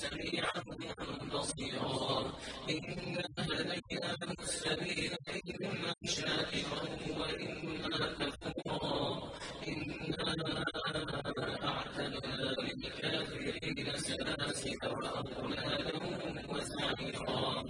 سميعا بصيرا إنا هديناه السبيل وأغلالا وسعيرا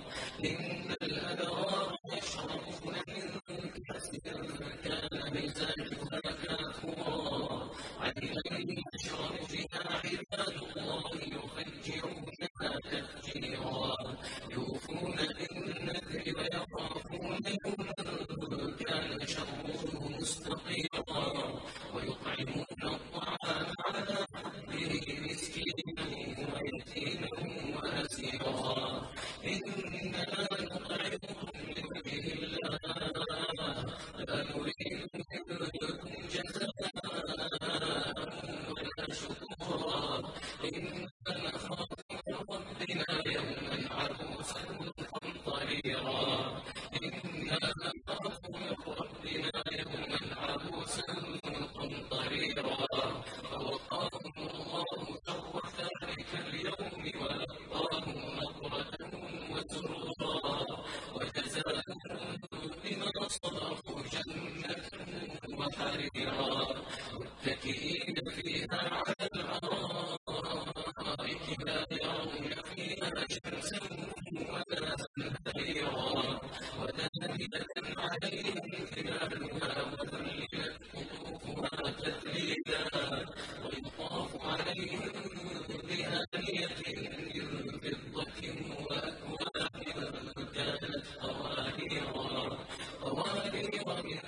متكئين فيها على الارائك لا يرون فيها شمسا ولا زمهريرا ودانيه عليهم ظلالها وذللت قطوفها تذليلا ويطاف عليهم بانيه من فضه واكواب كانت قواريرا قوارير